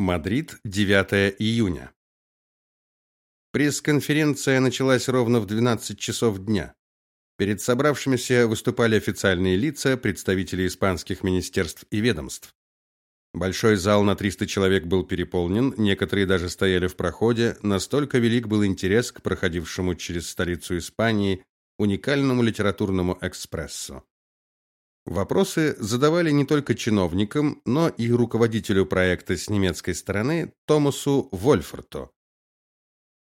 Мадрид, 9 июня. Пресс-конференция началась ровно в 12 часов дня. Перед собравшимися выступали официальные лица, представители испанских министерств и ведомств. Большой зал на 300 человек был переполнен, некоторые даже стояли в проходе, настолько велик был интерес к проходившему через столицу Испании уникальному литературному экспрессу. Вопросы задавали не только чиновникам, но и руководителю проекта с немецкой стороны Томасу Вольфорту.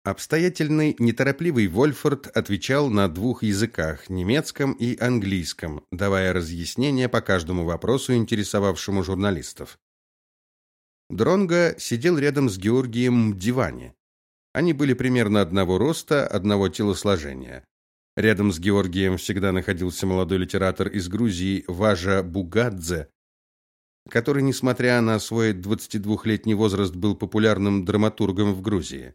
Обстоятельный, неторопливый Вольфорд отвечал на двух языках немецком и английском, давая разъяснения по каждому вопросу, интересовавшему журналистов. Дронга сидел рядом с Георгием в диване. Они были примерно одного роста, одного телосложения. Рядом с Георгием всегда находился молодой литератор из Грузии Важа Бугадзе, который, несмотря на свой 22-летний возраст, был популярным драматургом в Грузии.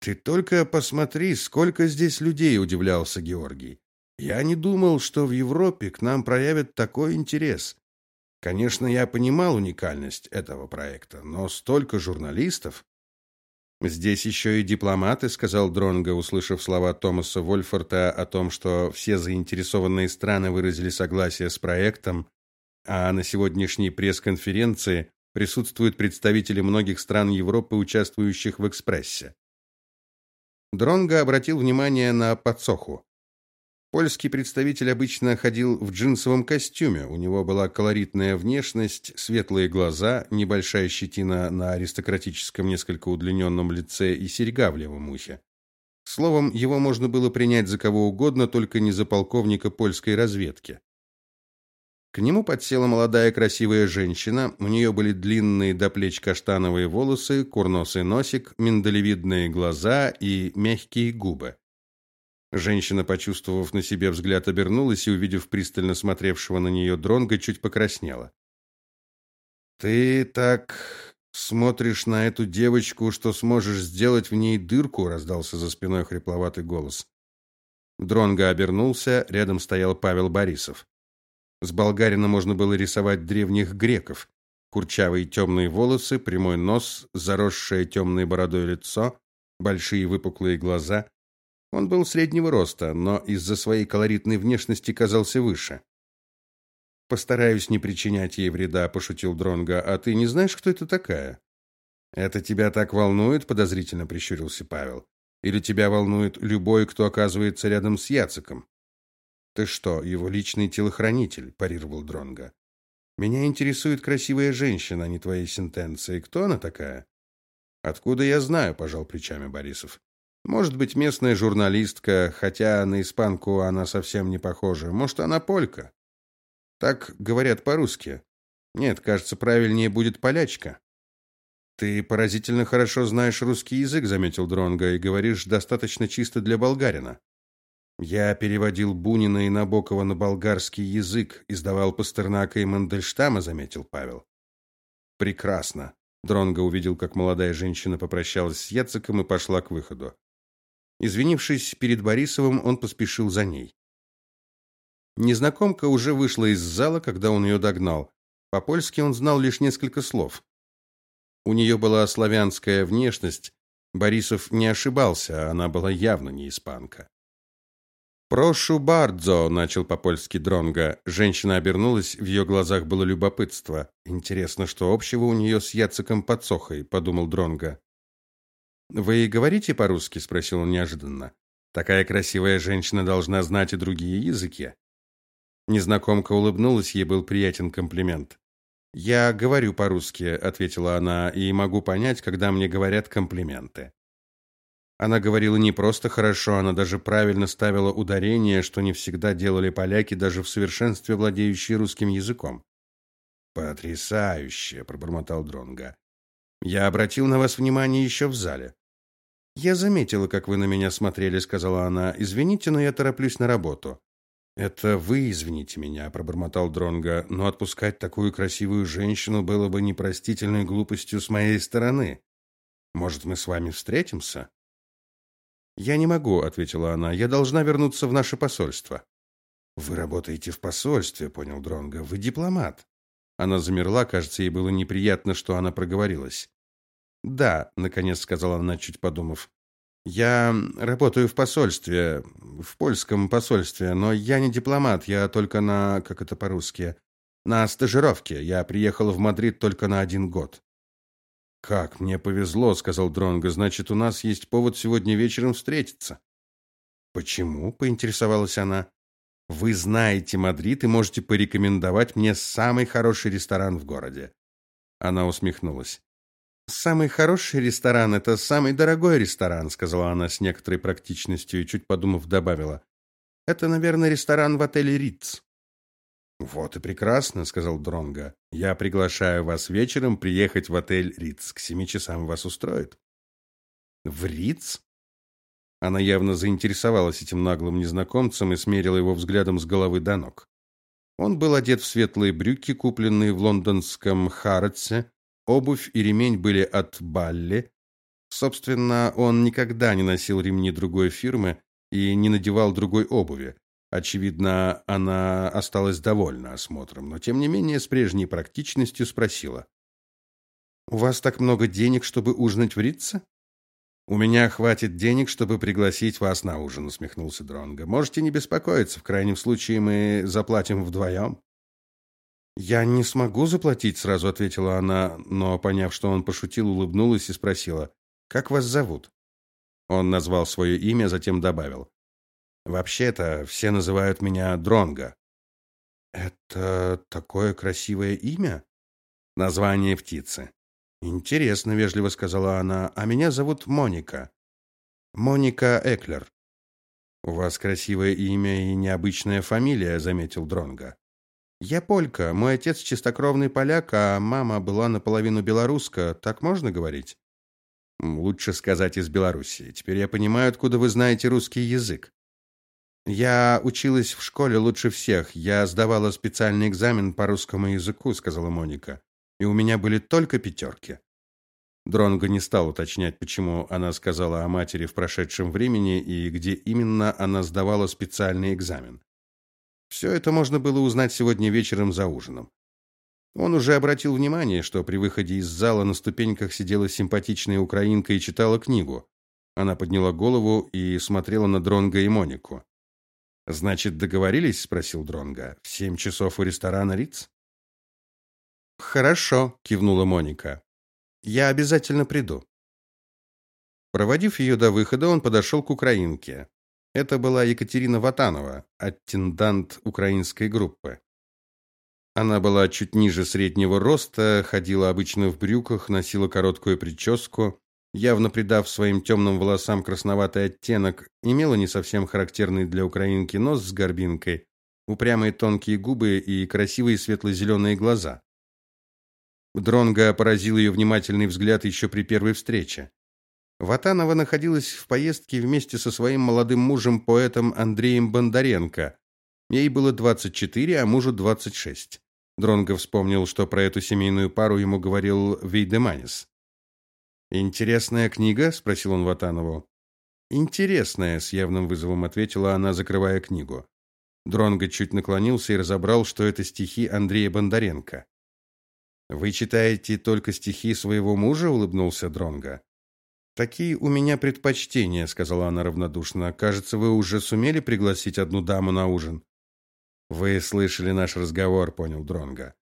Ты только посмотри, сколько здесь людей, удивлялся Георгий. Я не думал, что в Европе к нам проявят такой интерес. Конечно, я понимал уникальность этого проекта, но столько журналистов Здесь еще и дипломаты, сказал Дронго, услышав слова Томаса Вольфорта о том, что все заинтересованные страны выразили согласие с проектом, а на сегодняшней пресс-конференции присутствуют представители многих стран Европы, участвующих в экспрессе. Дронго обратил внимание на подсоху. Польский представитель обычно ходил в джинсовом костюме. У него была колоритная внешность, светлые глаза, небольшая щетина на аристократическом несколько удлиненном лице и серьга в левом ухе. Словом, его можно было принять за кого угодно, только не за полковника польской разведки. К нему подсела молодая красивая женщина. У нее были длинные до плеч каштановые волосы, курносый носик, миндалевидные глаза и мягкие губы. Женщина, почувствовав на себе взгляд, обернулась и, увидев пристально смотревшего на нее Дронга, чуть покраснела. Ты так смотришь на эту девочку, что сможешь сделать в ней дырку, раздался за спиной хрипловатый голос. Дронга обернулся, рядом стоял Павел Борисов. С болгарина можно было рисовать древних греков. Курчавые темные волосы, прямой нос, заросшее темной бородой лицо, большие выпуклые глаза. Он был среднего роста, но из-за своей колоритной внешности казался выше. Постараюсь не причинять ей вреда, пошутил Дронга. А ты не знаешь, кто это такая? Это тебя так волнует, подозрительно прищурился Павел. Или тебя волнует любой, кто оказывается рядом с Яциком? Ты что, его личный телохранитель, парировал Дронга. Меня интересует красивая женщина, а не твои сентенции. Кто она такая? Откуда я знаю, пожал плечами Борисов. Может быть, местная журналистка, хотя на испанку она совсем не похожа. Может, она полька. Так говорят по-русски. Нет, кажется, правильнее будет полячка. Ты поразительно хорошо знаешь русский язык, заметил Дронга, и говоришь достаточно чисто для болгарина. Я переводил Бунина и Набокова на болгарский язык, издавал Пастернака и Мандельштама, заметил Павел. Прекрасно. Дронга увидел, как молодая женщина попрощалась с Яцеком и пошла к выходу. Извинившись перед Борисовым, он поспешил за ней. Незнакомка уже вышла из зала, когда он ее догнал. По-польски он знал лишь несколько слов. У нее была славянская внешность. Борисов не ошибался, она была явно не испанка. «Прошу бардзо», — начал по-польски Дронга. Женщина обернулась, в ее глазах было любопытство. «Интересно, что общего у нее с Яцеком Подсохой», — подумал Дронга. Вы говорите по-русски, спросил он неожиданно. Такая красивая женщина должна знать и другие языки. Незнакомка улыбнулась, ей был приятен комплимент. Я говорю по-русски, ответила она, и могу понять, когда мне говорят комплименты. Она говорила не просто хорошо, она даже правильно ставила ударение, что не всегда делали поляки, даже в совершенстве владеющие русским языком. Потрясающе, пробормотал Дронга. Я обратил на вас внимание еще в зале. Я заметила, как вы на меня смотрели, сказала она. Извините, но я тороплюсь на работу. Это вы извините меня, пробормотал Дронга, но отпускать такую красивую женщину было бы непростительной глупостью с моей стороны. Может, мы с вами встретимся? Я не могу, ответила она. Я должна вернуться в наше посольство. Вы работаете в посольстве, понял Дронга. Вы дипломат. Она замерла, кажется, ей было неприятно, что она проговорилась. "Да", наконец сказала она, чуть подумав. "Я работаю в посольстве, в польском посольстве, но я не дипломат, я только на, как это по-русски, на стажировке. Я приехала в Мадрид только на один год". Как мне повезло, сказал Дронго. Значит, у нас есть повод сегодня вечером встретиться. Почему? поинтересовалась она. Вы знаете Мадрид и можете порекомендовать мне самый хороший ресторан в городе. Она усмехнулась. Самый хороший ресторан это самый дорогой ресторан, сказала она с некоторой практичностью и чуть подумав добавила: Это, наверное, ресторан в отеле Ritz. Вот и прекрасно, сказал Дронга. Я приглашаю вас вечером приехать в отель Риц. К семи часам вас устроит. В Риц? Она явно заинтересовалась этим наглым незнакомцем и смерила его взглядом с головы до ног. Он был одет в светлые брюки, купленные в лондонском Харротсе. Обувь и ремень были от Балли. Собственно, он никогда не носил ремни другой фирмы и не надевал другой обуви. Очевидно, она осталась довольна осмотром, но тем не менее с прежней практичностью спросила: "У вас так много денег, чтобы ужинать в Ритце?" "У меня хватит денег, чтобы пригласить вас на ужин", усмехнулся Дронго. "Можете не беспокоиться, в крайнем случае мы заплатим вдвоем». "Я не смогу заплатить", сразу ответила она, но поняв, что он пошутил, улыбнулась и спросила: "Как вас зовут?" Он назвал свое имя, затем добавил: Вообще-то все называют меня Дронга. Это такое красивое имя? Название птицы. Интересно, вежливо сказала она. А меня зовут Моника. Моника Эклер. У вас красивое имя и необычная фамилия, заметил Дронга. Я полька. Мой отец чистокровный поляк, а мама была наполовину белоруска. Так можно говорить? Лучше сказать из Белоруссии. Теперь я понимаю, откуда вы знаете русский язык. Я училась в школе лучше всех. Я сдавала специальный экзамен по русскому языку, сказала Моника. И у меня были только пятерки». Дронго не стал уточнять, почему она сказала о матери в прошедшем времени и где именно она сдавала специальный экзамен. Все это можно было узнать сегодня вечером за ужином. Он уже обратил внимание, что при выходе из зала на ступеньках сидела симпатичная украинка и читала книгу. Она подняла голову и смотрела на Дронга и Монику. Значит, договорились, спросил Дронга. В семь часов у ресторана Риц? Хорошо, кивнула Моника. Я обязательно приду. Проводив ее до выхода, он подошел к украинке. Это была Екатерина Ватанова, аттендант украинской группы. Она была чуть ниже среднего роста, ходила обычно в брюках, носила короткую прическу, явно придав своим темным волосам красноватый оттенок, имела не совсем характерный для украинки нос с горбинкой, упрямые тонкие губы и красивые светло-зеленые глаза. Дронга поразил ее внимательный взгляд еще при первой встрече. Ватанова находилась в поездке вместе со своим молодым мужем, поэтом Андреем Бондаренко. Ей было 24, а мужу 26. Дронго вспомнил, что про эту семейную пару ему говорил Вейдеманис. Интересная книга, спросил он Ватанову. Интересная, с явным вызовом ответила она, закрывая книгу. Дронго чуть наклонился и разобрал, что это стихи Андрея Бондаренко. Вы читаете только стихи своего мужа, улыбнулся Дронго. Такие у меня предпочтения, сказала она равнодушно. Кажется, вы уже сумели пригласить одну даму на ужин. Вы слышали наш разговор, понял Дронго.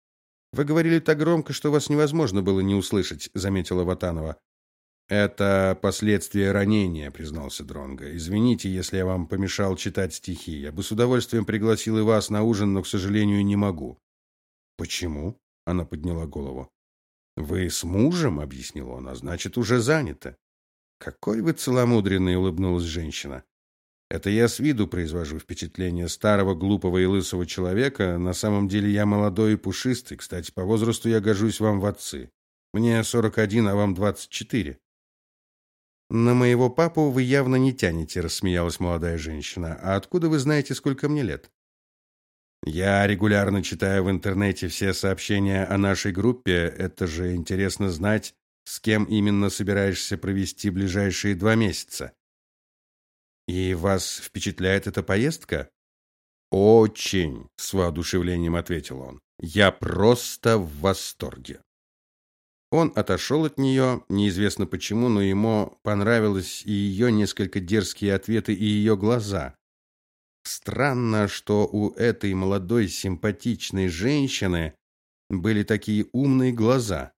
Вы говорили так громко, что вас невозможно было не услышать, заметила Ватанова. Это последствия ранения, признался Дронга. Извините, если я вам помешал читать стихи. Я бы с удовольствием пригласил и вас на ужин, но, к сожалению, не могу. Почему? Она подняла голову. Вы с мужем, объяснил он, а значит, уже заняты. Какой вы целомудренный, улыбнулась женщина. Это я с виду произвожу впечатление старого, глупого и лысого человека, на самом деле я молодой и пушистый. Кстати, по возрасту я гожусь вам в отцы. Мне сорок один, а вам двадцать четыре. На моего папу вы явно не тянете, рассмеялась молодая женщина. А откуда вы знаете, сколько мне лет? Я регулярно читаю в интернете все сообщения о нашей группе. Это же интересно знать, с кем именно собираешься провести ближайшие два месяца. И вас впечатляет эта поездка? Очень, с воодушевлением ответил он. Я просто в восторге. Он отошел от нее, неизвестно почему, но ему понравилось и ее несколько дерзкие ответы, и ее глаза. Странно, что у этой молодой симпатичной женщины были такие умные глаза.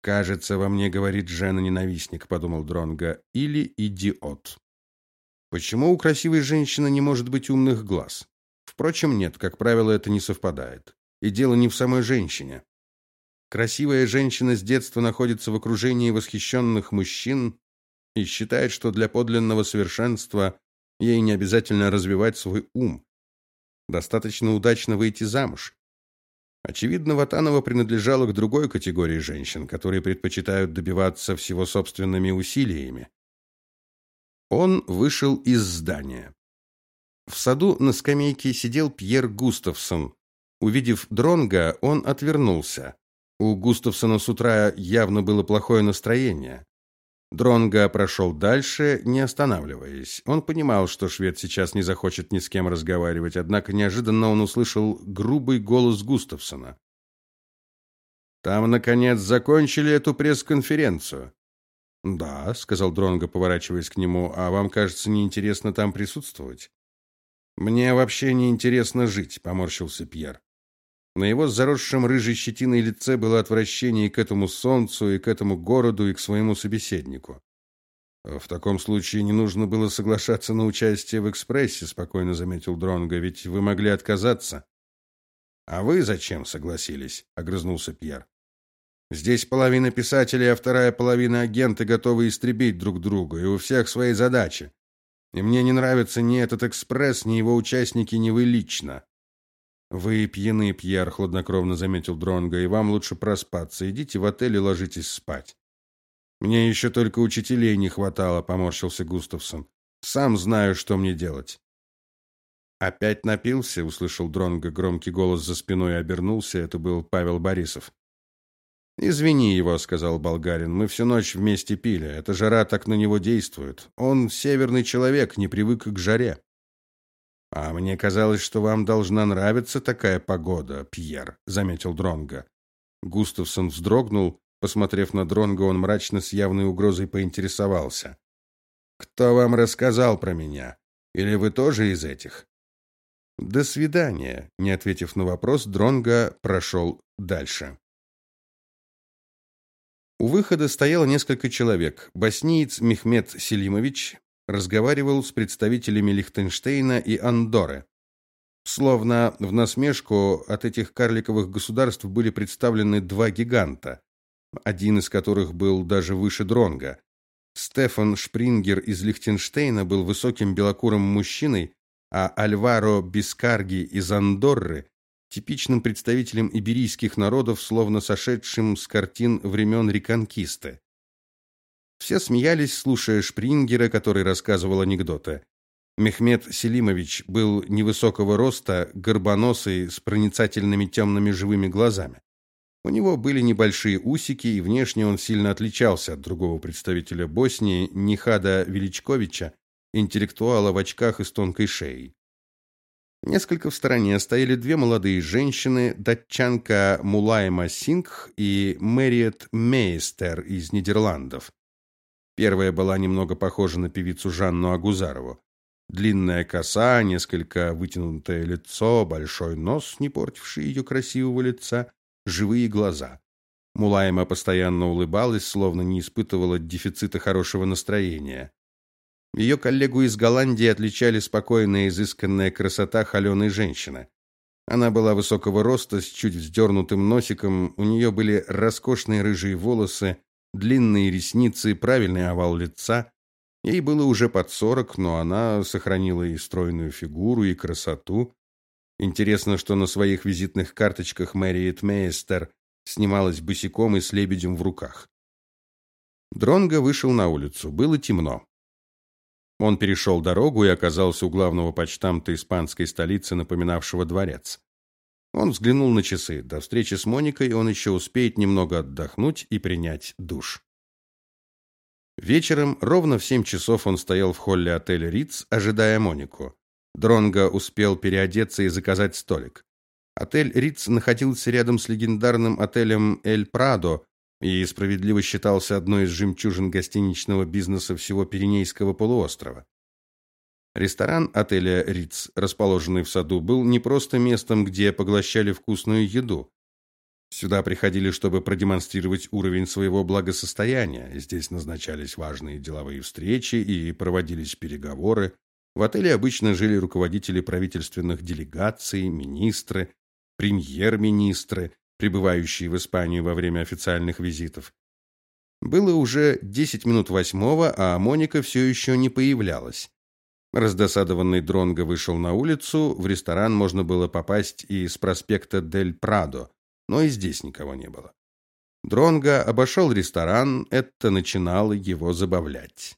Кажется, во мне говорит жена ненавистник, подумал Дронга, или идиот. Почему у красивой женщины не может быть умных глаз? Впрочем, нет, как правило, это не совпадает. И дело не в самой женщине. Красивая женщина с детства находится в окружении восхищенных мужчин и считает, что для подлинного совершенства ей не обязательно развивать свой ум. Достаточно удачно выйти замуж. Очевидно, Ватанова принадлежала к другой категории женщин, которые предпочитают добиваться всего собственными усилиями. Он вышел из здания. В саду на скамейке сидел Пьер Густавсон, Увидев Дронга, он отвернулся. У Густавсона с утра явно было плохое настроение. Дронга прошел дальше, не останавливаясь. Он понимал, что швед сейчас не захочет ни с кем разговаривать, однако неожиданно он услышал грубый голос Густавсона. Там наконец закончили эту пресс-конференцию. Да, сказал Дронга, поворачиваясь к нему. А вам, кажется, неинтересно там присутствовать? Мне вообще не интересно жить, поморщился Пьер. На его заросшем рыжей щетиной лице было отвращение и к этому солнцу, и к этому городу, и к своему собеседнику. В таком случае не нужно было соглашаться на участие в экспрессе, спокойно заметил Дронго, ведь вы могли отказаться. А вы зачем согласились? огрызнулся Пьер. Здесь половина писателей, а вторая половина агенты готовы истребить друг друга, и у всех свои задачи. И мне не нравится ни этот экспресс, ни его участники, ни вы лично. Вы пьяны, Пьер, хладнокровно заметил Дронга, и вам лучше проспаться. Идите в отель и ложитесь спать. Мне еще только учителей не хватало, поморщился Густавсон. Сам знаю, что мне делать. Опять напился, услышал Дронга громкий голос за спиной и обернулся. Это был Павел Борисов. Извини его, сказал болгарин. Мы всю ночь вместе пили. Эта жара так на него действует. Он северный человек, не привык к жаре. А мне казалось, что вам должна нравиться такая погода, Пьер, заметил Дронга. Густавсон вздрогнул, посмотрев на Дронга, он мрачно с явной угрозой поинтересовался: "Кто вам рассказал про меня? Или вы тоже из этих?" До свидания, не ответив на вопрос, Дронга прошел дальше. У выхода стояло несколько человек. Босниец Мехмед Селимович, разговаривал с представителями Лихтенштейна и Андорры. Словно в насмешку от этих карликовых государств были представлены два гиганта, один из которых был даже выше Дронга. Стефан Шпрингер из Лихтенштейна был высоким белокурым мужчиной, а Альваро Бискарги из Андорры типичным представителем иберийских народов, словно сошедшим с картин времен Реконкисты. Все смеялись, слушая Шпрингера, который рассказывал анекдоты. Мехмед Селимович был невысокого роста, горбоносый, с проницательными темными живыми глазами. У него были небольшие усики, и внешне он сильно отличался от другого представителя Боснии, Нихада Величковича, интеллектуала в очках и с тонкой шеей. Несколько в стороне стояли две молодые женщины, датчанка Мулайма Сингх и Мэриет Мейстер из Нидерландов. Первая была немного похожа на певицу Жанну Агузарову. Длинная коса, несколько вытянутое лицо, большой нос, не портивший ее красивого лица, живые глаза. Мулайма постоянно улыбалась, словно не испытывала дефицита хорошего настроения. Ее коллегу из Голландии отличали спокойная изысканная красота холеной женщины. Она была высокого роста, с чуть вздернутым носиком, у нее были роскошные рыжие волосы, длинные ресницы, правильный овал лица. Ей было уже под сорок, но она сохранила и стройную фигуру, и красоту. Интересно, что на своих визитных карточках Мэриет Мейстер снималась босиком и с лебедем в руках. Дронго вышел на улицу. Было темно. Он перешел дорогу и оказался у главного почтамта испанской столицы, напоминавшего дворец. Он взглянул на часы. До встречи с Моникой он еще успеет немного отдохнуть и принять душ. Вечером ровно в семь часов он стоял в холле отеля Риц, ожидая Монику. Дронго успел переодеться и заказать столик. Отель Риц находился рядом с легендарным отелем Эль Прадо и справедливо считался одной из жемчужин гостиничного бизнеса всего Пиренейского полуострова. Ресторан отеля Риц, расположенный в саду, был не просто местом, где поглощали вкусную еду. Сюда приходили, чтобы продемонстрировать уровень своего благосостояния. Здесь назначались важные деловые встречи и проводились переговоры. В отеле обычно жили руководители правительственных делегаций, министры, премьер-министры, прибывающие в Испанию во время официальных визитов. Было уже 10 минут восьмого, а Моника все еще не появлялась. Раздосадованный Дронго вышел на улицу, в ресторан можно было попасть и с проспекта Дель Прадо, но и здесь никого не было. Дронго обошел ресторан, это начинало его забавлять.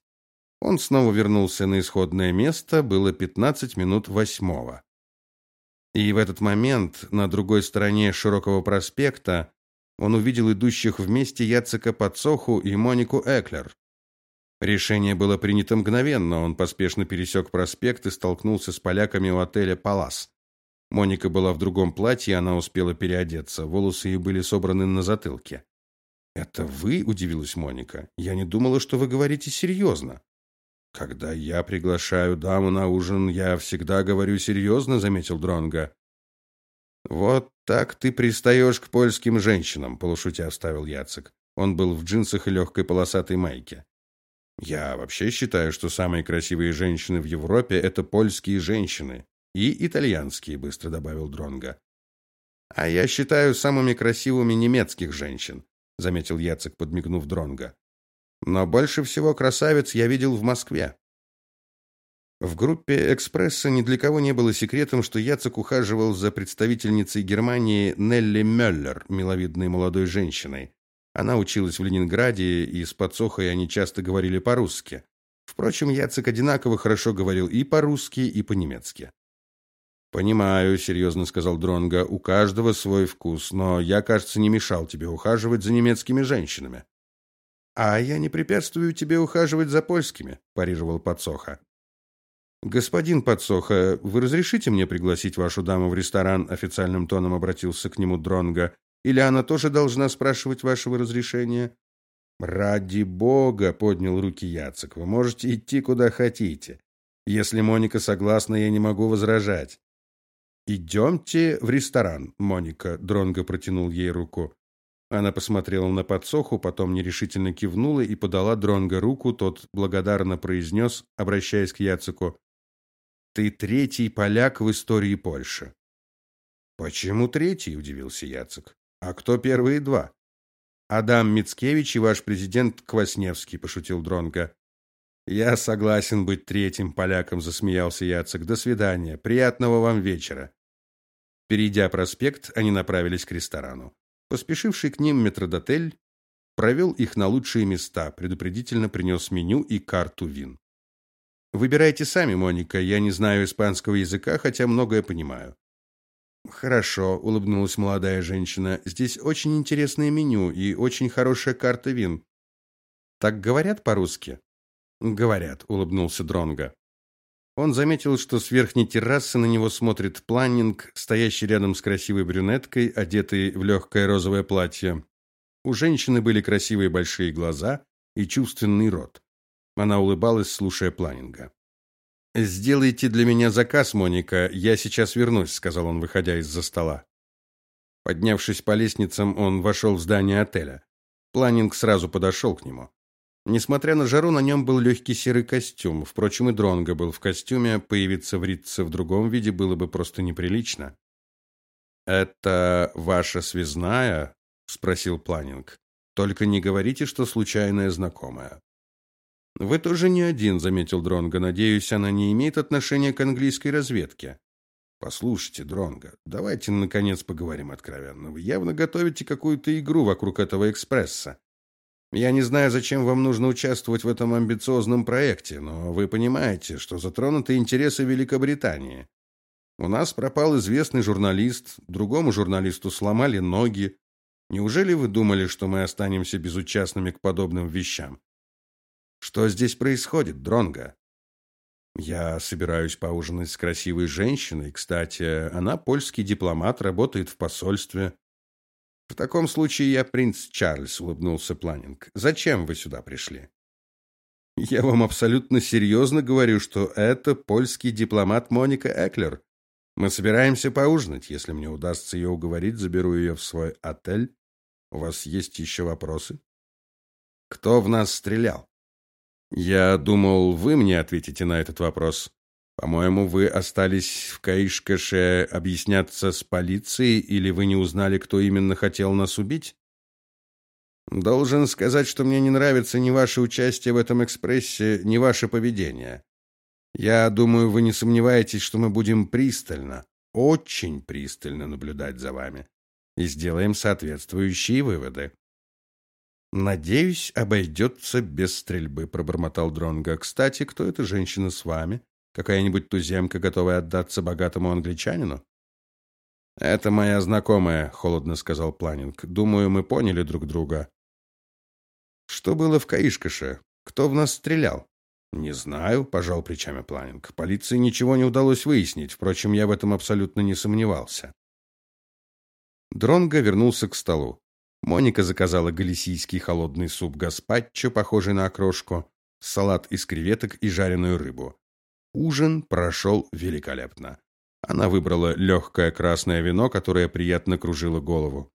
Он снова вернулся на исходное место, было 15 минут восьмого. И в этот момент на другой стороне широкого проспекта он увидел идущих вместе Яцека Подсоху и Монику Эклер. Решение было принято мгновенно. Он поспешно пересек проспект и столкнулся с поляками у отеля Палас. Моника была в другом платье, она успела переодеться. Волосы ей были собраны на затылке. "Это вы?" удивилась Моника. "Я не думала, что вы говорите серьезно». Когда я приглашаю даму на ужин, я всегда говорю серьезно», — заметил Дронга. Вот так ты пристаешь к польским женщинам, полушутя вставил Яцек. Он был в джинсах и легкой полосатой майке. Я вообще считаю, что самые красивые женщины в Европе это польские женщины и итальянские, быстро добавил Дронга. А я считаю самыми красивыми немецких женщин, заметил Яцек, подмигнув Дронга. Но больше всего красавиц я видел в Москве. В группе Экспресса ни для кого не было секретом, что Яцек ухаживал за представительницей Германии Нелли Мюллер, миловидной молодой женщиной. Она училась в Ленинграде, и с подсохой они часто говорили по-русски. Впрочем, Яцек одинаково хорошо говорил и по-русски, и по-немецки. Понимаю, серьезно сказал Дронга. У каждого свой вкус, но я, кажется, не мешал тебе ухаживать за немецкими женщинами. А я не препятствую тебе ухаживать за польскими, парировал Подсоха. Господин Подсоха, вы разрешите мне пригласить вашу даму в ресторан? официальным тоном обратился к нему Дронга. Или она тоже должна спрашивать вашего разрешения? Ради бога, поднял руки Яцек. Вы можете идти куда хотите. Если Моника согласна, я не могу возражать. «Идемте в ресторан, Моника, Дронго протянул ей руку. Она посмотрела на подсоху, потом нерешительно кивнула и подала Дронго руку, тот благодарно произнес, обращаясь к Яцеку: "Ты третий поляк в истории Польши". "Почему третий?" удивился Яцек. "А кто первые два?" "Адам Мицкевич и ваш президент Квасневский", пошутил Дронго. "Я согласен быть третьим поляком", засмеялся Яцек. "До свидания. Приятного вам вечера". Перейдя проспект, они направились к ресторану. Поспешивший к ним метрдотель провел их на лучшие места, предупредительно принес меню и карту вин. Выбирайте сами, Моника, я не знаю испанского языка, хотя многое понимаю. Хорошо, улыбнулась молодая женщина. Здесь очень интересное меню и очень хорошая карта вин. Так говорят по-русски? Говорят, улыбнулся Дронга. Он заметил, что с верхней террасы на него смотрит Планнинг, стоящий рядом с красивой брюнеткой, одетой в легкое розовое платье. У женщины были красивые большие глаза и чувственный рот. Она улыбалась, слушая Планнинга. Сделайте для меня заказ, Моника, я сейчас вернусь, сказал он, выходя из-за стола. Поднявшись по лестницам, он вошел в здание отеля. Планнинг сразу подошел к нему. Несмотря на жару, на нем был легкий серый костюм. Впрочем, и Дронго был в костюме, появиться в Ритце в другом виде было бы просто неприлично. Это ваша связная? спросил Планинг. Только не говорите, что случайная знакомая. Вы тоже не один, заметил Дронго. Надеюсь, она не имеет отношения к английской разведке. Послушайте, Дронго, давайте наконец поговорим откровенно. Вы явно готовите какую-то игру вокруг этого экспресса. Я не знаю, зачем вам нужно участвовать в этом амбициозном проекте, но вы понимаете, что затронуты интересы Великобритании. У нас пропал известный журналист, другому журналисту сломали ноги. Неужели вы думали, что мы останемся безучастными к подобным вещам? Что здесь происходит, Дронга? Я собираюсь поужинать с красивой женщиной. Кстати, она польский дипломат, работает в посольстве. В таком случае я принц Чарльз, улыбнулся Планинг. Зачем вы сюда пришли? Я вам абсолютно серьезно говорю, что это польский дипломат Моника Эклер. Мы собираемся поужинать. Если мне удастся ее уговорить, заберу ее в свой отель. У вас есть еще вопросы? Кто в нас стрелял? Я думал, вы мне ответите на этот вопрос. По-моему, вы остались в Каишкаше объясняться с полицией или вы не узнали, кто именно хотел нас убить? Должен сказать, что мне не нравится ни ваше участие в этом экспрессе, ни ваше поведение. Я думаю, вы не сомневаетесь, что мы будем пристально, очень пристально наблюдать за вами и сделаем соответствующие выводы. Надеюсь, обойдется без стрельбы, пробормотал Дронга. Кстати, кто эта женщина с вами? Какая-нибудь туземка, готовая отдаться богатому англичанину? Это моя знакомая, холодно сказал Планинг. Думаю, мы поняли друг друга. Что было в Каишкаше? Кто в нас стрелял? Не знаю, пожал плечами Планинг. Полиции ничего не удалось выяснить, впрочем, я в этом абсолютно не сомневался. Дронго вернулся к столу. Моника заказала галисийский холодный суп гаспачо, похожий на окрошку, салат из креветок и жареную рыбу. Ужин прошел великолепно. Она выбрала легкое красное вино, которое приятно кружило голову.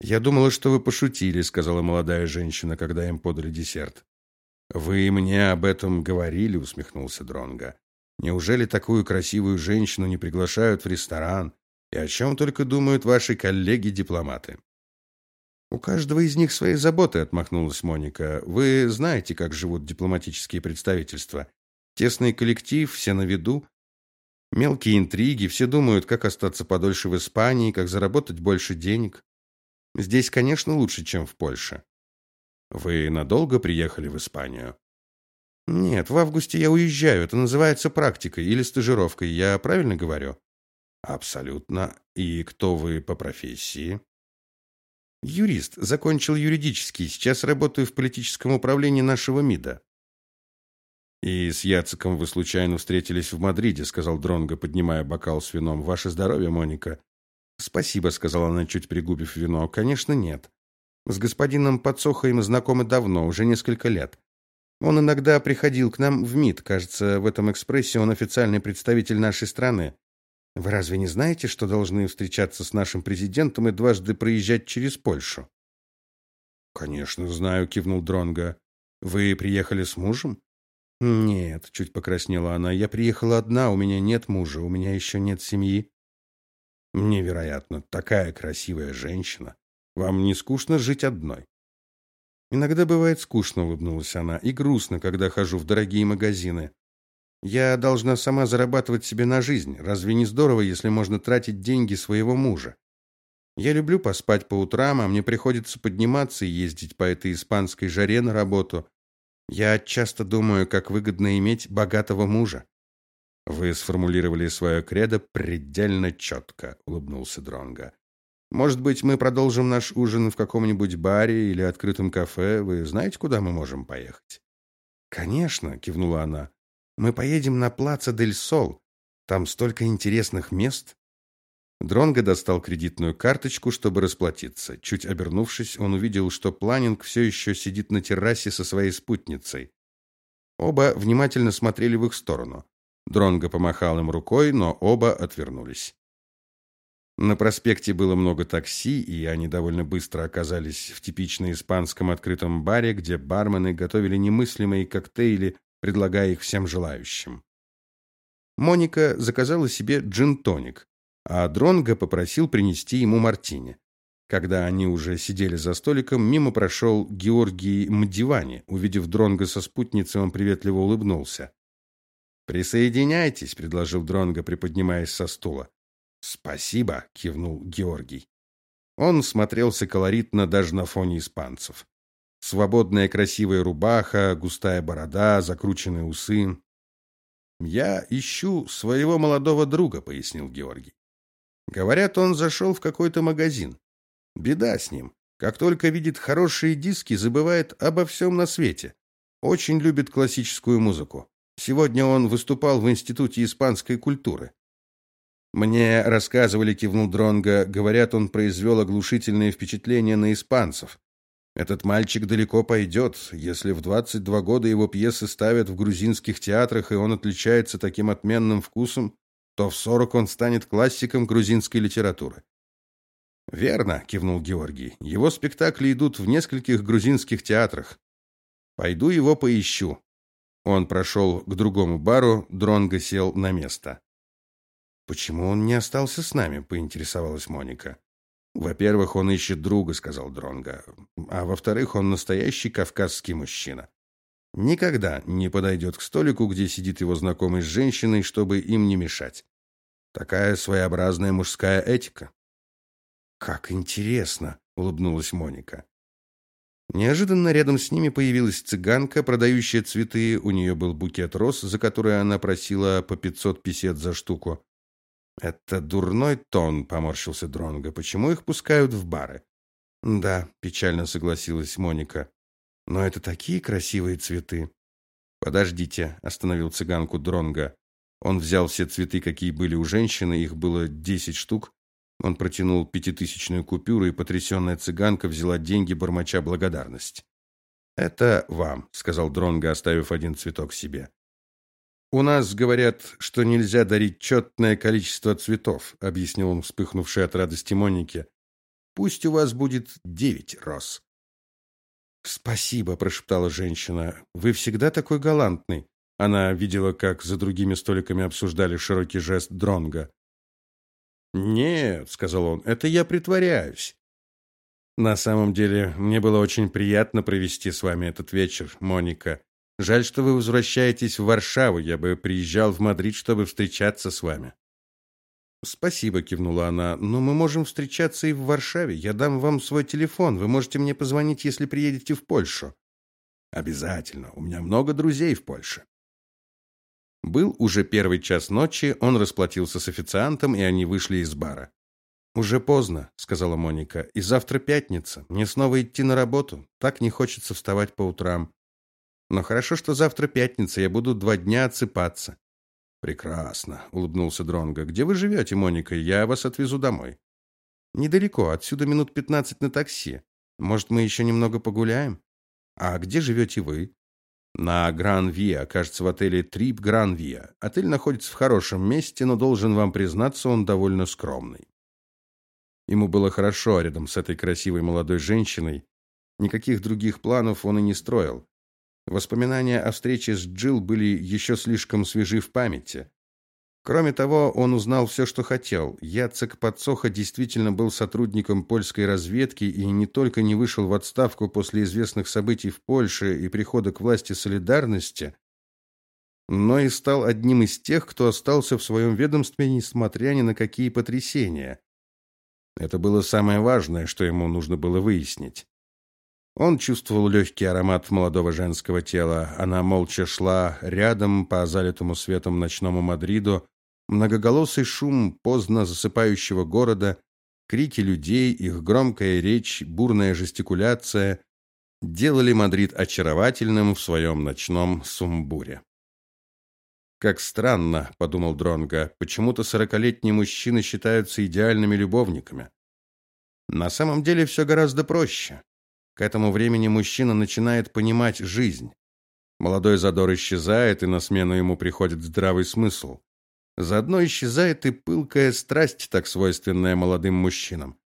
Я думала, что вы пошутили, сказала молодая женщина, когда им подали десерт. Вы мне об этом говорили, усмехнулся Дронга. Неужели такую красивую женщину не приглашают в ресторан? И о чем только думают ваши коллеги-дипломаты? У каждого из них свои заботы, отмахнулась Моника. Вы знаете, как живут дипломатические представительства. Тесный коллектив, все на виду. Мелкие интриги, все думают, как остаться подольше в Испании, как заработать больше денег. Здесь, конечно, лучше, чем в Польше. Вы надолго приехали в Испанию? Нет, в августе я уезжаю. Это называется практикой или стажировкой. Я правильно говорю? Абсолютно. И кто вы по профессии? Юрист, закончил юридический, сейчас работаю в политическом управлении нашего МИДа. И с Яциком вы случайно встретились в Мадриде, сказал Дронго, поднимая бокал с вином. Ваше здоровье, Моника. Спасибо, сказала она, чуть пригубив вино. Конечно, нет. С господином Подсохой мы знакомы давно, уже несколько лет. Он иногда приходил к нам в МИД, кажется, в этом экспрессе он официальный представитель нашей страны. Вы разве не знаете, что должны встречаться с нашим президентом и дважды проезжать через Польшу? Конечно, знаю, кивнул Дронга. Вы приехали с мужем? Нет, чуть покраснела она. Я приехала одна, у меня нет мужа, у меня еще нет семьи. Невероятно, такая красивая женщина. Вам не скучно жить одной? Иногда бывает скучно, улыбнулась она, и грустно, когда хожу в дорогие магазины. Я должна сама зарабатывать себе на жизнь. Разве не здорово, если можно тратить деньги своего мужа? Я люблю поспать по утрам, а мне приходится подниматься и ездить по этой испанской жаре на работу. Я часто думаю, как выгодно иметь богатого мужа. Вы сформулировали свое кредо предельно четко», — улыбнулся Дронга. Может быть, мы продолжим наш ужин в каком-нибудь баре или открытом кафе? Вы знаете, куда мы можем поехать? Конечно, кивнула она. Мы поедем на Плаца дель Сол. Там столько интересных мест. Дронго достал кредитную карточку, чтобы расплатиться. Чуть обернувшись, он увидел, что Планинг все еще сидит на террасе со своей спутницей. Оба внимательно смотрели в их сторону. Дронго помахал им рукой, но оба отвернулись. На проспекте было много такси, и они довольно быстро оказались в типично испанском открытом баре, где бармены готовили немыслимые коктейли предлагая их всем желающим. Моника заказала себе джин-тоник, а Дронго попросил принести ему мартини. Когда они уже сидели за столиком, мимо прошел Георгий Мдивани. Увидев Дронго со спутницей, он приветливо улыбнулся. «Присоединяйтесь», — предложил Дронго, приподнимаясь со стула. «Спасибо», — кивнул Георгий. Он смотрелся колоритно даже на фоне испанцев. Свободная красивая рубаха, густая борода, закрученные усы. Я ищу своего молодого друга, пояснил Георгий. Говорят, он зашел в какой-то магазин. Беда с ним. Как только видит хорошие диски, забывает обо всем на свете. Очень любит классическую музыку. Сегодня он выступал в Институте испанской культуры. Мне рассказывали, кивнул Дронга, говорят, он произвел оглушительное впечатление на испанцев. Этот мальчик далеко пойдет. Если в 22 года его пьесы ставят в грузинских театрах, и он отличается таким отменным вкусом, то в 40 он станет классиком грузинской литературы. Верно, кивнул Георгий. Его спектакли идут в нескольких грузинских театрах. Пойду его поищу. Он прошел к другому бару, Дронго сел на место. Почему он не остался с нами? поинтересовалась Моника. Во-первых, он ищет друга, сказал Дронга, а во-вторых, он настоящий кавказский мужчина. Никогда не подойдет к столику, где сидит его знакомый с женщиной, чтобы им не мешать. Такая своеобразная мужская этика. Как интересно, улыбнулась Моника. Неожиданно рядом с ними появилась цыганка, продающая цветы. У нее был букет роз, за который она просила по 500 песет за штуку. Это дурной тон, поморщился Дронго. Почему их пускают в бары? Да, печально согласилась Моника. Но это такие красивые цветы. Подождите, остановил цыганку Дронго. Он взял все цветы, какие были у женщины, их было десять штук. Он протянул пятитысячную купюру, и потрясенная цыганка взяла деньги, бормоча благодарность. "Это вам", сказал Дронго, оставив один цветок себе. У нас говорят, что нельзя дарить четное количество цветов, объяснил он вспыхнувшей от радости Монике. Пусть у вас будет девять роз. Спасибо, прошептала женщина. Вы всегда такой галантный. Она видела, как за другими столиками обсуждали широкий жест Дронга. "Нет", сказал он. "Это я притворяюсь. На самом деле, мне было очень приятно провести с вами этот вечер, Моника. Жаль, что вы возвращаетесь в Варшаву. Я бы приезжал в Мадрид, чтобы встречаться с вами. Спасибо, кивнула она. Но мы можем встречаться и в Варшаве. Я дам вам свой телефон. Вы можете мне позвонить, если приедете в Польшу. Обязательно. У меня много друзей в Польше. Был уже первый час ночи, он расплатился с официантом, и они вышли из бара. Уже поздно, сказала Моника. И завтра пятница. Мне снова идти на работу. Так не хочется вставать по утрам. Но хорошо, что завтра пятница, я буду два дня отсыпаться. Прекрасно, улыбнулся Дронга. Где вы живете, Моника? Я вас отвезу домой. Недалеко, отсюда минут пятнадцать на такси. Может, мы еще немного погуляем? А где живете вы? На Гран-Виа, кажется, в отеле Трип Гран-Виа. Отель находится в хорошем месте, но должен вам признаться, он довольно скромный. Ему было хорошо рядом с этой красивой молодой женщиной. Никаких других планов он и не строил. Воспоминания о встрече с Джилл были еще слишком свежи в памяти. Кроме того, он узнал все, что хотел. Яцек Подсоха действительно был сотрудником польской разведки и не только не вышел в отставку после известных событий в Польше и прихода к власти солидарности, но и стал одним из тех, кто остался в своем ведомстве, несмотря ни на какие потрясения. Это было самое важное, что ему нужно было выяснить. Он чувствовал легкий аромат молодого женского тела. Она молча шла рядом по залитому светом ночному Мадриду. Многоголосый шум поздно засыпающего города, крики людей, их громкая речь, бурная жестикуляция делали Мадрид очаровательным в своем ночном сумбуре. Как странно, подумал Дронго, почему-то сорокалетние мужчины считаются идеальными любовниками. На самом деле все гораздо проще. К этому времени мужчина начинает понимать жизнь. Молодой задор исчезает, и на смену ему приходит здравый смысл. Заодно исчезает и пылкая страсть, так свойственная молодым мужчинам.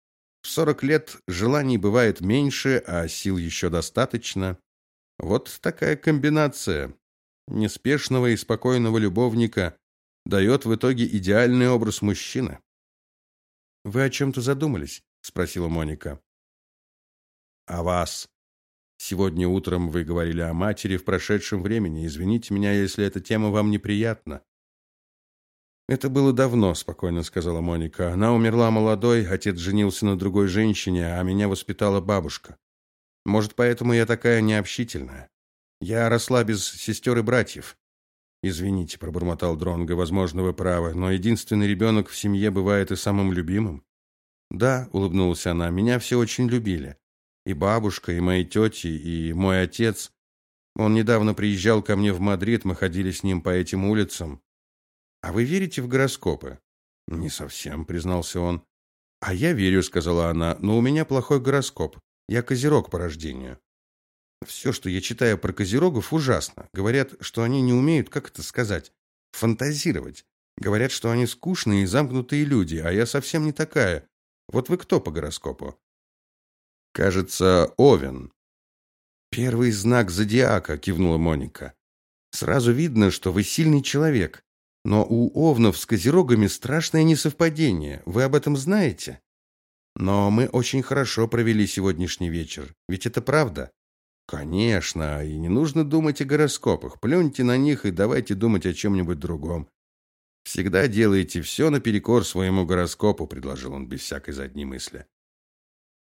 В 40 лет желаний бывает меньше, а сил еще достаточно. Вот такая комбинация неспешного и спокойного любовника дает в итоге идеальный образ мужчины. Вы о чем то задумались? спросила Моника о вас. Сегодня утром вы говорили о матери в прошедшем времени. Извините меня, если эта тема вам неприятна. Это было давно, спокойно сказала Моника. Она умерла молодой, отец женился на другой женщине, а меня воспитала бабушка. Может, поэтому я такая необщительная. Я росла без сестер и братьев. Извините, пробормотал Дронго, возможно, вы правы, но единственный ребенок в семье бывает и самым любимым. Да, улыбнулась она. Меня все очень любили. И бабушка, и мои тети, и мой отец. Он недавно приезжал ко мне в Мадрид, мы ходили с ним по этим улицам. А вы верите в гороскопы? Не совсем, признался он. А я верю, сказала она, но у меня плохой гороскоп. Я козерог по рождению. Все, что я читаю про козерогов, ужасно. Говорят, что они не умеют, как это сказать, фантазировать. Говорят, что они скучные и замкнутые люди, а я совсем не такая. Вот вы кто по гороскопу? Кажется, Овен. Первый знак зодиака, кивнула Моника. Сразу видно, что вы сильный человек. Но у овнов с козерогами страшное несовпадение. Вы об этом знаете? Но мы очень хорошо провели сегодняшний вечер. Ведь это правда. Конечно, и не нужно думать о гороскопах. Плюньте на них и давайте думать о чем нибудь другом. Всегда делайте все наперекор своему гороскопу, предложил он без всякой задней мысли.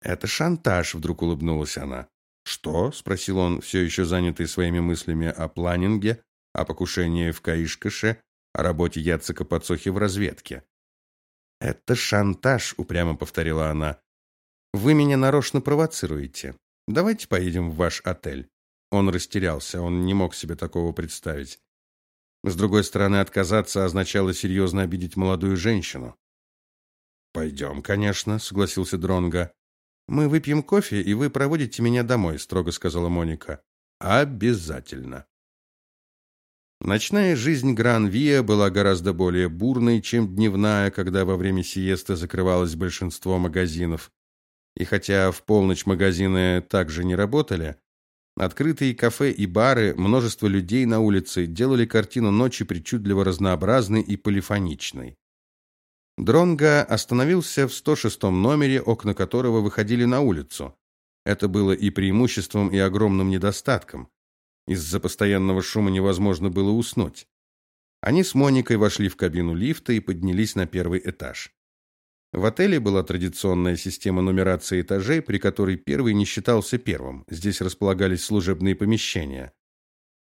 Это шантаж, вдруг улыбнулась она. Что? спросил он, все еще занятый своими мыслями о планинге, о покушении в Каишкаше, о работе Яцека Подсохи в разведке. Это шантаж, упрямо повторила она. Вы меня нарочно провоцируете. Давайте поедем в ваш отель. Он растерялся, он не мог себе такого представить. С другой стороны, отказаться означало серьезно обидеть молодую женщину. «Пойдем, конечно, согласился Дронга. Мы выпьем кофе, и вы проводите меня домой, строго сказала Моника. Обязательно. Ночная жизнь Гран-Виа была гораздо более бурной, чем дневная, когда во время сиесты закрывалось большинство магазинов. И хотя в полночь магазины также не работали, Открытые кафе и бары, множество людей на улице делали картину ночи причудливо разнообразной и полифоничной. Дронга остановился в 106 номере, окна которого выходили на улицу. Это было и преимуществом, и огромным недостатком. Из-за постоянного шума невозможно было уснуть. Они с Моникой вошли в кабину лифта и поднялись на первый этаж. В отеле была традиционная система нумерации этажей, при которой первый не считался первым. Здесь располагались служебные помещения.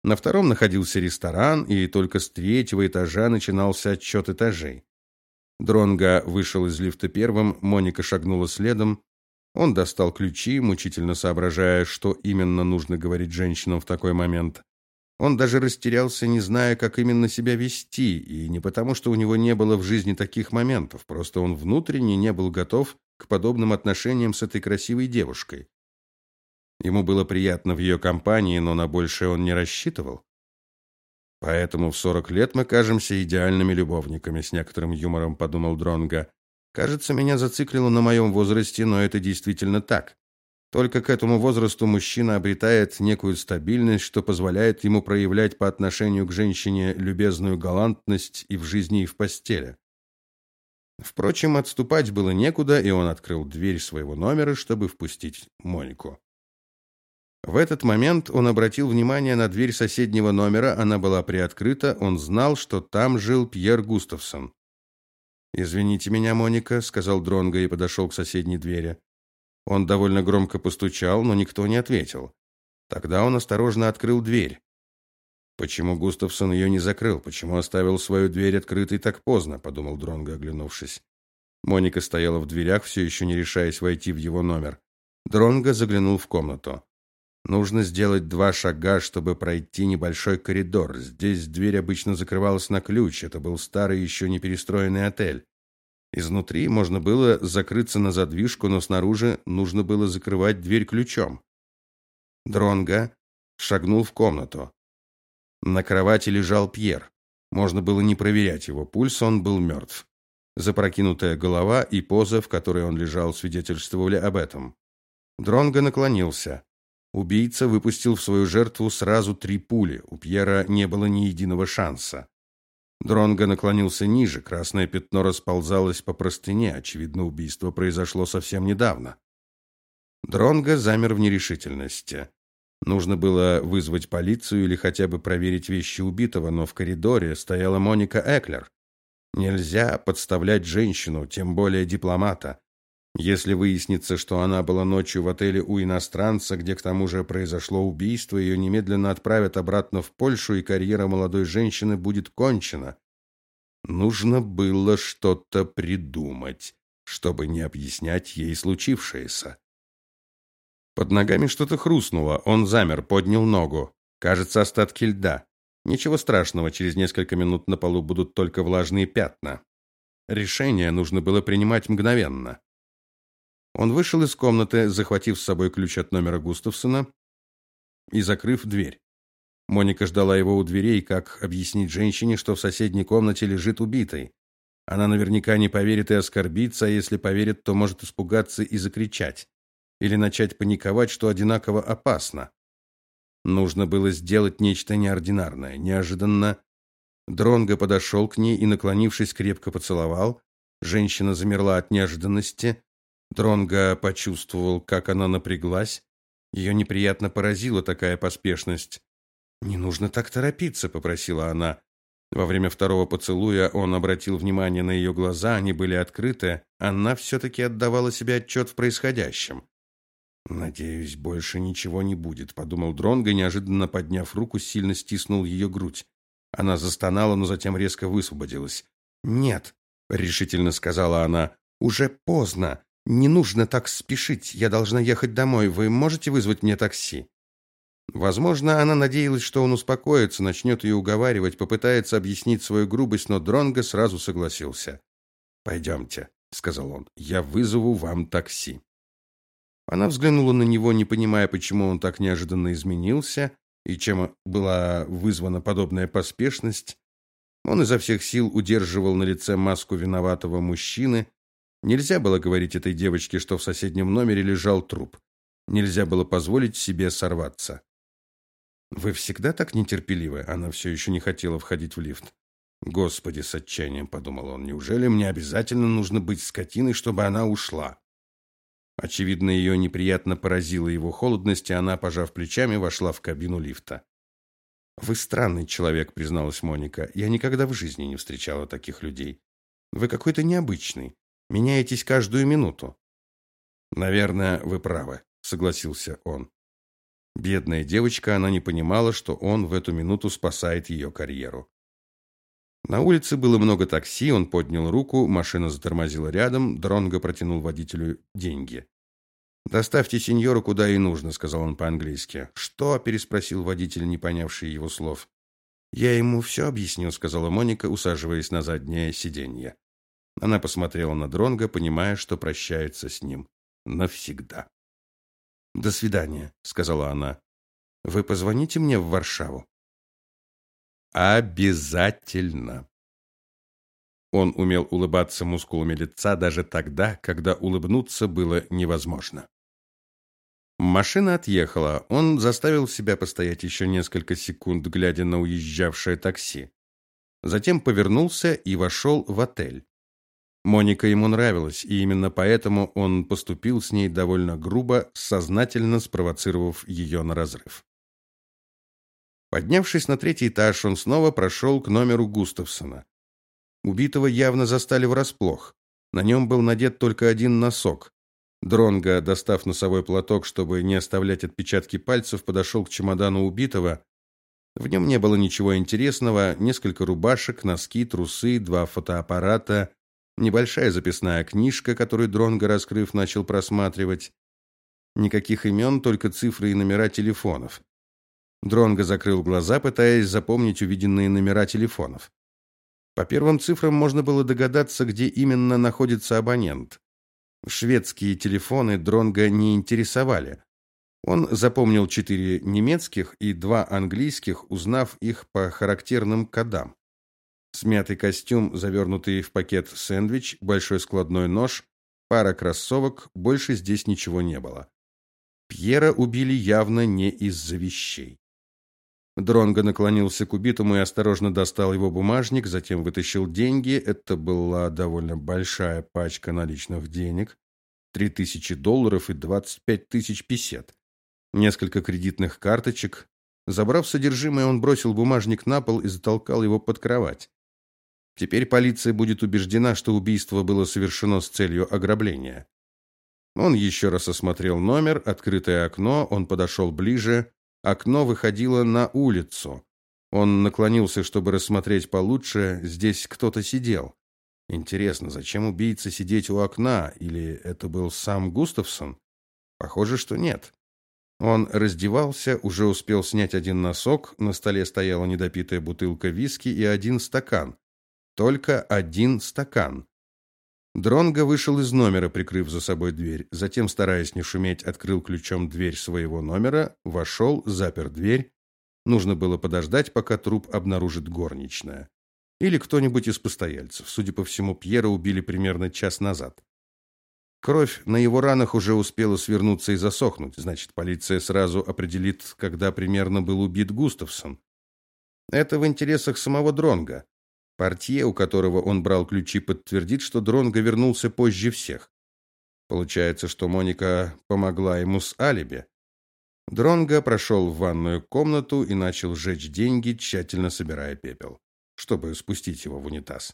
На втором находился ресторан, и только с третьего этажа начинался отчет этажей. Дронга вышел из лифта первым, Моника шагнула следом. Он достал ключи, мучительно соображая, что именно нужно говорить женщинам в такой момент. Он даже растерялся, не зная, как именно себя вести, и не потому, что у него не было в жизни таких моментов, просто он внутренне не был готов к подобным отношениям с этой красивой девушкой. Ему было приятно в ее компании, но на большее он не рассчитывал. Поэтому в сорок лет мы кажемся идеальными любовниками, с некоторым юмором подумал Дронга. Кажется, меня зациклило на моем возрасте, но это действительно так. Только к этому возрасту мужчина обретает некую стабильность, что позволяет ему проявлять по отношению к женщине любезную галантность и в жизни, и в постели. Впрочем, отступать было некуда, и он открыл дверь своего номера, чтобы впустить Монику. В этот момент он обратил внимание на дверь соседнего номера, она была приоткрыта, он знал, что там жил Пьер Густавсон. "Извините меня, Моника", сказал Дронго и подошел к соседней двери. Он довольно громко постучал, но никто не ответил. Тогда он осторожно открыл дверь. Почему Густавсон ее не закрыл? Почему оставил свою дверь открытой так поздно, подумал Дронго, оглянувшись. Моника стояла в дверях, все еще не решаясь войти в его номер. Дронго заглянул в комнату. Нужно сделать два шага, чтобы пройти небольшой коридор. Здесь дверь обычно закрывалась на ключ. Это был старый еще не перестроенный отель. Изнутри можно было закрыться на задвижку, но снаружи нужно было закрывать дверь ключом. Дронга шагнул в комнату. На кровати лежал Пьер. Можно было не проверять его пульс, он был мертв. Запрокинутая голова и поза, в которой он лежал, свидетельствовали об этом. Дронга наклонился. Убийца выпустил в свою жертву сразу три пули. У Пьера не было ни единого шанса. Дронго наклонился ниже, красное пятно расползалось по простыне, очевидно, убийство произошло совсем недавно. Дронго замер в нерешительности. Нужно было вызвать полицию или хотя бы проверить вещи убитого, но в коридоре стояла Моника Эклер. Нельзя подставлять женщину, тем более дипломата. Если выяснится, что она была ночью в отеле у иностранца, где к тому же произошло убийство, ее немедленно отправят обратно в Польшу, и карьера молодой женщины будет кончена. Нужно было что-то придумать, чтобы не объяснять ей случившееся. Под ногами что-то хрустнуло. Он замер, поднял ногу. Кажется, остатки льда. Ничего страшного, через несколько минут на полу будут только влажные пятна. Решение нужно было принимать мгновенно. Он вышел из комнаты, захватив с собой ключ от номера Густавсона и закрыв дверь. Моника ждала его у дверей, как объяснить женщине, что в соседней комнате лежит убитый. Она наверняка не поверит и оскорбится, а если поверит, то может испугаться и закричать или начать паниковать, что одинаково опасно. Нужно было сделать нечто неординарное. Неожиданно Дронго подошел к ней и, наклонившись, крепко поцеловал. Женщина замерла от неожиданности. Дронго почувствовал, как она напряглась. Ее неприятно поразила такая поспешность. «Не нужно так торопиться», — попросила она. Во время второго поцелуя он обратил внимание на ее глаза, они были открыты. Она все-таки отдавала себе отчет в происходящем. Надеюсь, больше ничего не будет, подумал Дронго, неожиданно подняв руку, сильно стиснул ее грудь. Она застонала, но затем резко высвободилась. "Нет", решительно сказала она. "Уже поздно. Не нужно так спешить. Я должна ехать домой. Вы можете вызвать мне такси?" Возможно, она надеялась, что он успокоится, начнет ее уговаривать, попытается объяснить свою грубость, но Дронго сразу согласился. «Пойдемте», — сказал он. "Я вызову вам такси". Она взглянула на него, не понимая, почему он так неожиданно изменился и чем была вызвана подобная поспешность. Он изо всех сил удерживал на лице маску виноватого мужчины. Нельзя было говорить этой девочке, что в соседнем номере лежал труп. Нельзя было позволить себе сорваться. Вы всегда так нетерпеливы? Она все еще не хотела входить в лифт. Господи, с отчаянием подумал он. Неужели мне обязательно нужно быть скотиной, чтобы она ушла? Очевидно, ее неприятно поразила его холодность, и она, пожав плечами, вошла в кабину лифта. Вы странный человек, призналась Моника. Я никогда в жизни не встречала таких людей. Вы какой-то необычный. Меняетесь каждую минуту. Наверное, вы правы, согласился он. Бедная девочка, она не понимала, что он в эту минуту спасает ее карьеру. На улице было много такси, он поднял руку, машина затормозила рядом, Дронго протянул водителю деньги. Доставьте сеньору куда и нужно, сказал он по-английски. Что? переспросил водитель, не понявший его слов. Я ему все объяснил, сказала Моника, усаживаясь на заднее сиденье. Она посмотрела на Дронга, понимая, что прощается с ним навсегда. До свидания, сказала она. Вы позвоните мне в Варшаву. Обязательно. Он умел улыбаться мускулами лица даже тогда, когда улыбнуться было невозможно. Машина отъехала. Он заставил себя постоять еще несколько секунд, глядя на уезжавшее такси. Затем повернулся и вошел в отель. Моника ему нравилась, и именно поэтому он поступил с ней довольно грубо, сознательно спровоцировав ее на разрыв. Поднявшись на третий этаж, он снова прошел к номеру Густавсона. Убитого явно застали врасплох. На нем был надет только один носок. Дронго, достав носовой платок, чтобы не оставлять отпечатки пальцев, подошел к чемодану убитого. В нем не было ничего интересного: несколько рубашек, носки, трусы, два фотоаппарата, небольшая записная книжка, которую Дронго, раскрыв, начал просматривать. Никаких имен, только цифры и номера телефонов. Дронго закрыл глаза, пытаясь запомнить увиденные номера телефонов. По первым цифрам можно было догадаться, где именно находится абонент. Шведские телефоны Дронго не интересовали. Он запомнил четыре немецких и два английских, узнав их по характерным кодам. Смятый костюм, завернутый в пакет сэндвич, большой складной нож, пара кроссовок, больше здесь ничего не было. Пьера убили явно не из-за вещей. Дронго наклонился к убитому и осторожно достал его бумажник, затем вытащил деньги. Это была довольно большая пачка наличных денег. Три тысячи долларов и двадцать пять тысяч песет. Несколько кредитных карточек. Забрав содержимое, он бросил бумажник на пол и затолкал его под кровать. Теперь полиция будет убеждена, что убийство было совершено с целью ограбления. Он еще раз осмотрел номер, открытое окно, он подошел ближе. Окно выходило на улицу. Он наклонился, чтобы рассмотреть получше. Здесь кто-то сидел. Интересно, зачем убийце сидеть у окна? Или это был сам Густавсон? Похоже, что нет. Он раздевался, уже успел снять один носок, на столе стояла недопитая бутылка виски и один стакан. Только один стакан. Дронго вышел из номера, прикрыв за собой дверь. Затем, стараясь не шуметь, открыл ключом дверь своего номера, вошел, запер дверь. Нужно было подождать, пока труп обнаружит горничная. Или кто-нибудь из постояльцев. Судя по всему, Пьера убили примерно час назад. Кровь на его ранах уже успела свернуться и засохнуть. Значит, полиция сразу определит, когда примерно был убит Густавсон. Это в интересах самого Дронга. Портье, у которого он брал ключи, подтвердит, что Дронго вернулся позже всех. Получается, что Моника помогла ему с алиби. Дронго прошел в ванную комнату и начал сжечь деньги, тщательно собирая пепел, чтобы спустить его в унитаз.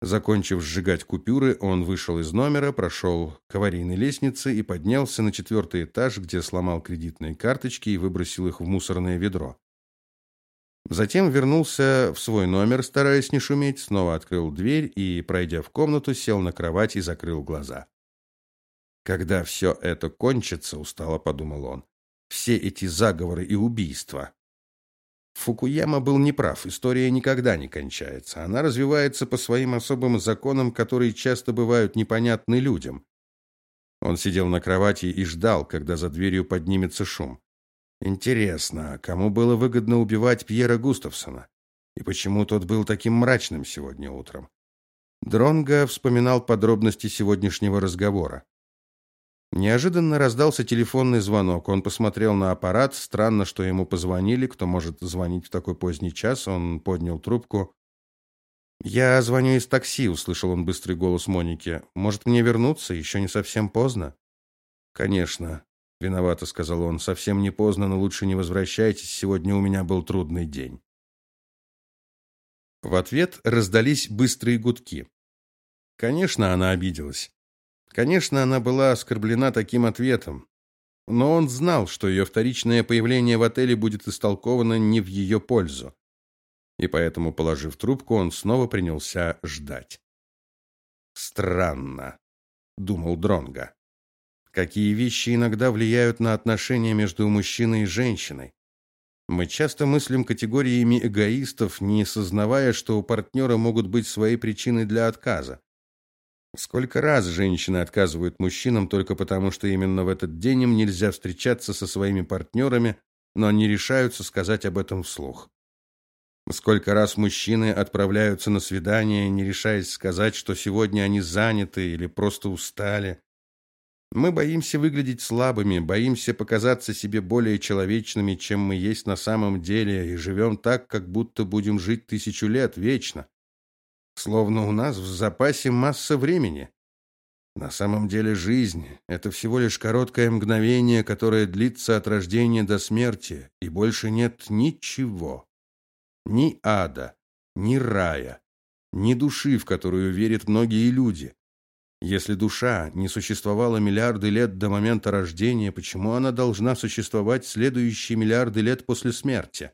Закончив сжигать купюры, он вышел из номера, прошел к аварийной лестнице и поднялся на четвертый этаж, где сломал кредитные карточки и выбросил их в мусорное ведро. Затем вернулся в свой номер, стараясь не шуметь, снова открыл дверь и, пройдя в комнату, сел на кровать и закрыл глаза. Когда все это кончится, устало подумал он. Все эти заговоры и убийства. Фукуяма был неправ. История никогда не кончается. Она развивается по своим особым законам, которые часто бывают непонятны людям. Он сидел на кровати и ждал, когда за дверью поднимется шум. Интересно, кому было выгодно убивать Пьера Густавсона? И почему тот был таким мрачным сегодня утром? Дронго вспоминал подробности сегодняшнего разговора. Неожиданно раздался телефонный звонок. Он посмотрел на аппарат. Странно, что ему позвонили. Кто может звонить в такой поздний час? Он поднял трубку. «Я звоню из такси», — услышал он быстрый голос Моники. «Может, мне вернуться? Еще не совсем поздно?» «Конечно. Виновато, сказал он. Совсем не поздно, но лучше не возвращайтесь. Сегодня у меня был трудный день. В ответ раздались быстрые гудки. Конечно, она обиделась. Конечно, она была оскорблена таким ответом. Но он знал, что ее вторичное появление в отеле будет истолковано не в ее пользу. И поэтому, положив трубку, он снова принялся ждать. Странно, думал Дронга. Какие вещи иногда влияют на отношения между мужчиной и женщиной? Мы часто мыслим категориями эгоистов, не сознавая, что у партнера могут быть свои причины для отказа. Сколько раз женщины отказывают мужчинам только потому, что именно в этот день им нельзя встречаться со своими партнерами, но они решаются сказать об этом вслух. Сколько раз мужчины отправляются на свидание, не решаясь сказать, что сегодня они заняты или просто устали. Мы боимся выглядеть слабыми, боимся показаться себе более человечными, чем мы есть на самом деле, и живем так, как будто будем жить тысячу лет вечно. Словно у нас в запасе масса времени. На самом деле жизнь это всего лишь короткое мгновение, которое длится от рождения до смерти, и больше нет ничего. Ни ада, ни рая, ни души, в которую верят многие люди. Если душа не существовала миллиарды лет до момента рождения, почему она должна существовать следующие миллиарды лет после смерти?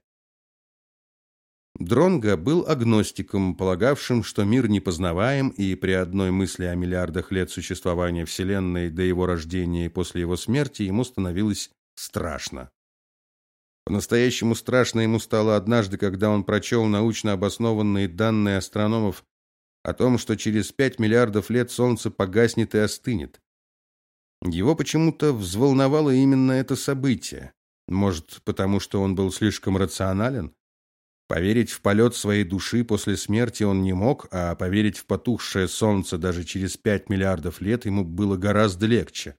Дронго был агностиком, полагавшим, что мир непознаваем, и при одной мысли о миллиардах лет существования Вселенной до его рождения и после его смерти ему становилось страшно. По-настоящему страшно ему стало однажды, когда он прочел научно обоснованные данные астрономов о том, что через пять миллиардов лет Солнце погаснет и остынет. Его почему-то взволновало именно это событие. Может, потому что он был слишком рационален? Поверить в полет своей души после смерти он не мог, а поверить в потухшее солнце даже через пять миллиардов лет ему было гораздо легче.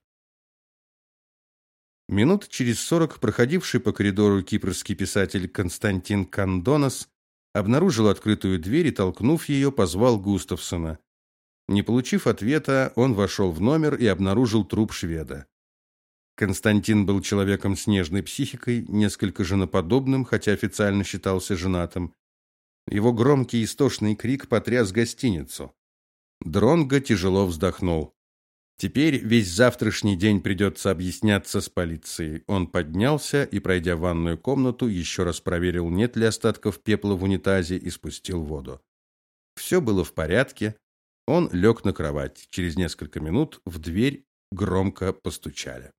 Минут через сорок проходивший по коридору кипрский писатель Константин Кандонос обнаружил открытую дверь и, толкнув ее, позвал Густавсона. Не получив ответа, он вошел в номер и обнаружил труп шведа. Константин был человеком с нежной психикой, несколько женоподобным, хотя официально считался женатым. Его громкий истошный крик потряс гостиницу. Дронго тяжело вздохнул. Теперь весь завтрашний день придется объясняться с полицией. Он поднялся и, пройдя ванную комнату, еще раз проверил, нет ли остатков пепла в унитазе и спустил воду. Все было в порядке. Он лег на кровать. Через несколько минут в дверь громко постучали.